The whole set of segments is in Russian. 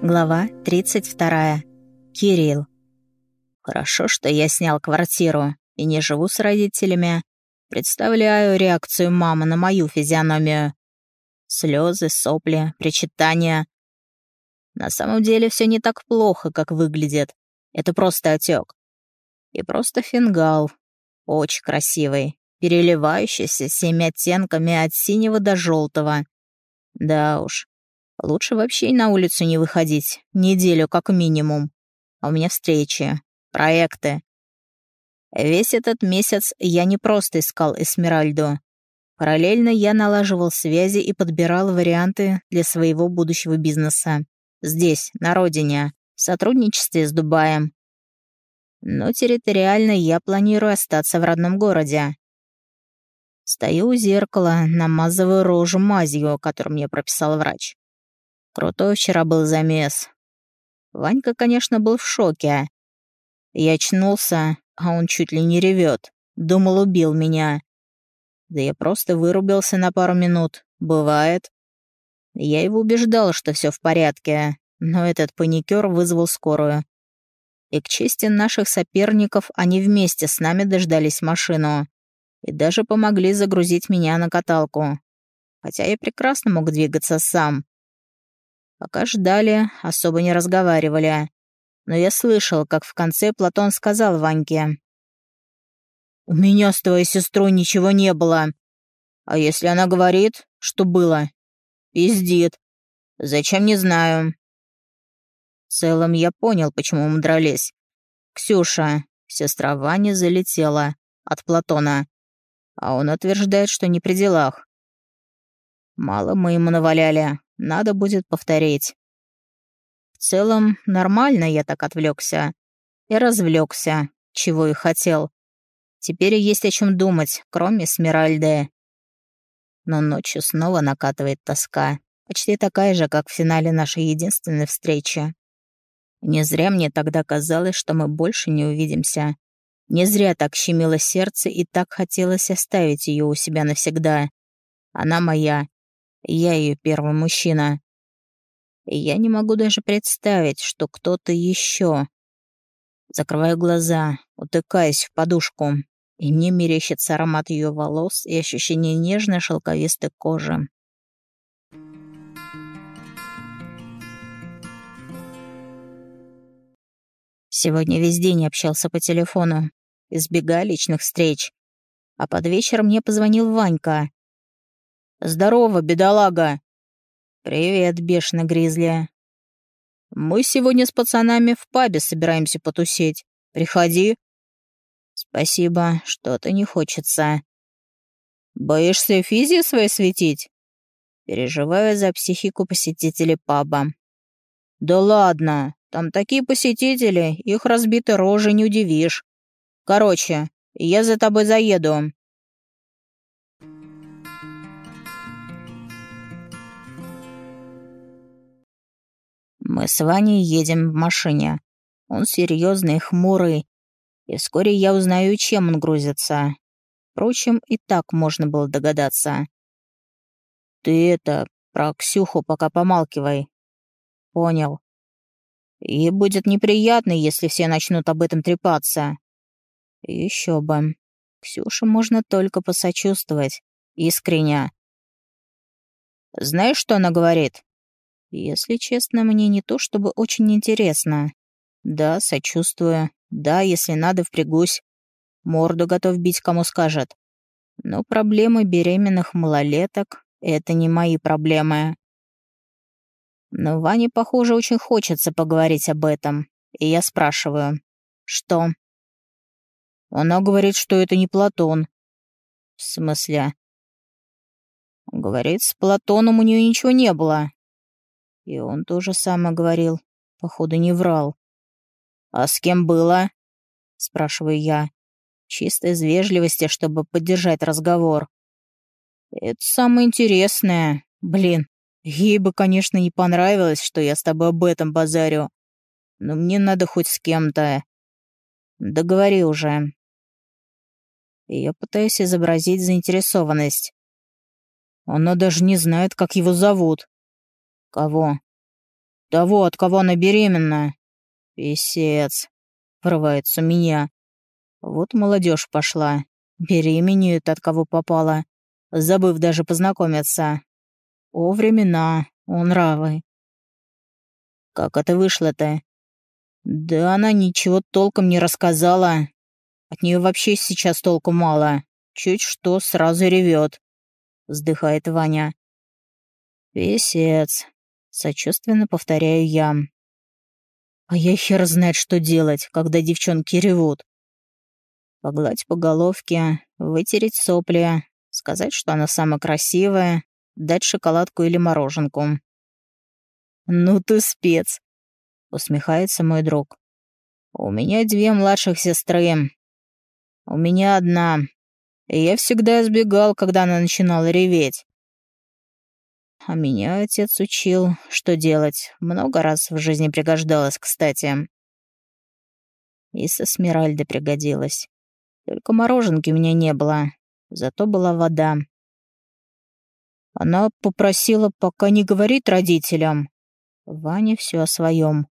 Глава 32. Кирилл. Хорошо, что я снял квартиру и не живу с родителями. Представляю реакцию мамы на мою физиономию. Слезы, сопли, причитания. На самом деле все не так плохо, как выглядит. Это просто отек. И просто фингал. Очень красивый, переливающийся всеми оттенками от синего до желтого. Да уж, лучше вообще на улицу не выходить, неделю как минимум. А у меня встречи, проекты. Весь этот месяц я не просто искал Эсмеральду. Параллельно я налаживал связи и подбирал варианты для своего будущего бизнеса. Здесь, на родине, в сотрудничестве с Дубаем. Но территориально я планирую остаться в родном городе. Стою у зеркала, намазываю рожу мазью, которую мне прописал врач. Крутой вчера был замес. Ванька, конечно, был в шоке. Я очнулся, а он чуть ли не ревет. Думал, убил меня. Да я просто вырубился на пару минут. Бывает. Я его убеждал, что все в порядке, но этот паникер вызвал скорую. И к чести наших соперников они вместе с нами дождались машину и даже помогли загрузить меня на каталку. Хотя я прекрасно мог двигаться сам. Пока ждали, особо не разговаривали. Но я слышал, как в конце Платон сказал Ваньке. «У меня с твоей сестрой ничего не было. А если она говорит, что было? Пиздит. Зачем, не знаю». В целом я понял, почему мы дрались. Ксюша, сестра Вани, залетела от Платона а он утверждает, что не при делах. Мало мы ему наваляли, надо будет повторить. В целом, нормально я так отвлекся. И развлекся, чего и хотел. Теперь есть о чем думать, кроме Смиральды. Но ночью снова накатывает тоска, почти такая же, как в финале нашей единственной встречи. Не зря мне тогда казалось, что мы больше не увидимся. Не зря так щемило сердце и так хотелось оставить ее у себя навсегда. Она моя. Я ее первый мужчина. Я не могу даже представить, что кто-то еще. Закрываю глаза, утыкаясь в подушку, и мне мерещится аромат ее волос и ощущение нежной шелковистой кожи. Сегодня весь день общался по телефону избегая личных встреч. А под вечер мне позвонил Ванька. «Здорово, бедолага!» «Привет, бешено Гризли!» «Мы сегодня с пацанами в пабе собираемся потусить. Приходи!» «Спасибо, что-то не хочется». «Боишься физию своей светить?» Переживаю за психику посетителей паба. «Да ладно, там такие посетители, их разбитой рожей не удивишь. Короче, я за тобой заеду». Мы с Ваней едем в машине. Он серьезный хмурый, и вскоре я узнаю, чем он грузится. Впрочем, и так можно было догадаться. «Ты это, про Ксюху пока помалкивай». «Понял. И будет неприятно, если все начнут об этом трепаться. Еще бы. Ксюше можно только посочувствовать. Искренне. Знаешь, что она говорит? Если честно, мне не то чтобы очень интересно. Да, сочувствую. Да, если надо, впрягусь. Морду готов бить, кому скажет. Но проблемы беременных малолеток — это не мои проблемы. Но Ване, похоже, очень хочется поговорить об этом. И я спрашиваю, что? Она говорит, что это не Платон. В смысле? Говорит, с Платоном у нее ничего не было. И он тоже самое говорил. Походу, не врал. А с кем было? Спрашиваю я. Чисто из вежливости, чтобы поддержать разговор. Это самое интересное. Блин, ей бы, конечно, не понравилось, что я с тобой об этом базарю. Но мне надо хоть с кем-то. Договори уже и я пытаюсь изобразить заинтересованность. Она даже не знает, как его зовут. Кого? того, от кого она беременна. Песец. Врывается меня. Вот молодежь пошла. Беременеет от кого попала. Забыв даже познакомиться. О, времена, о, нравы. Как это вышло-то? Да она ничего толком не рассказала. От нее вообще сейчас толку мало. Чуть что, сразу ревет. Вздыхает Ваня. Песец. Сочувственно повторяю я. А я хер знает, что делать, когда девчонки ревут. Погладь по головке, вытереть сопли, сказать, что она самая красивая, дать шоколадку или мороженку. «Ну ты спец!» — усмехается мой друг. «У меня две младших сестры. У меня одна. И я всегда избегал, когда она начинала реветь. А меня отец учил, что делать. Много раз в жизни пригождалось, кстати. И со Смиральдой пригодилась. Только мороженки у меня не было, зато была вода. Она попросила пока не говорить родителям. Ваня все о своем.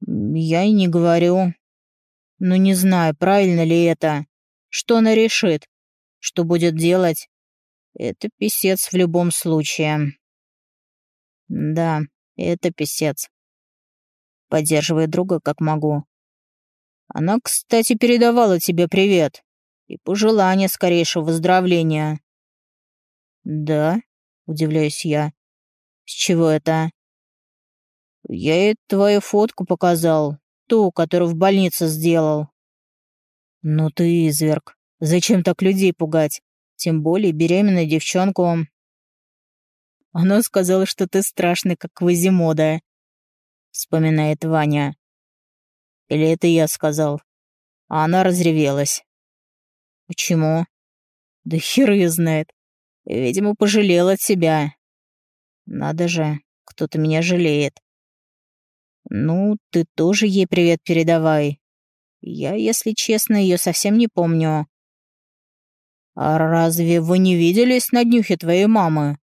Я и не говорю. Но не знаю, правильно ли это. Что она решит? Что будет делать? Это писец в любом случае. Да, это писец. Поддерживая друга как могу. Она, кстати, передавала тебе привет и пожелание скорейшего выздоровления. Да, удивляюсь я. С чего это? Я ей твою фотку показал, ту, которую в больнице сделал. Ну ты изверг. Зачем так людей пугать? Тем более беременную девчонку. Она сказала, что ты страшный, как Квазимода. Вспоминает Ваня. Или это я сказал? А она разревелась. Почему? Да хер ее знает. Видимо, пожалела от себя. Надо же, кто-то меня жалеет. Ну, ты тоже ей привет передавай. Я, если честно, ее совсем не помню. «А разве вы не виделись на днюхе твоей мамы?»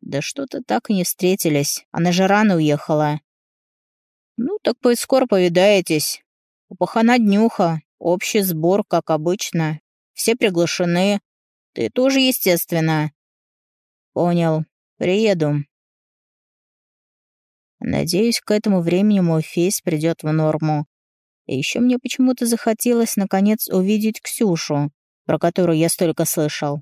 «Да что-то так и не встретились. Она же рано уехала». «Ну, так пусть скоро повидаетесь. У пахана днюха, общий сбор, как обычно. Все приглашены. Ты тоже, естественно». «Понял. Приеду». Надеюсь, к этому времени мой фейс придет в норму. И еще мне почему-то захотелось наконец увидеть Ксюшу про которую я столько слышал.